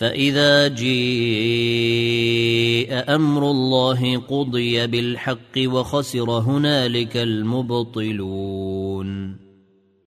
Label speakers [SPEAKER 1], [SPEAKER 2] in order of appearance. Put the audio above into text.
[SPEAKER 1] فإذا جيء أمر الله قضي بالحق وخسر هنالك المبطلون.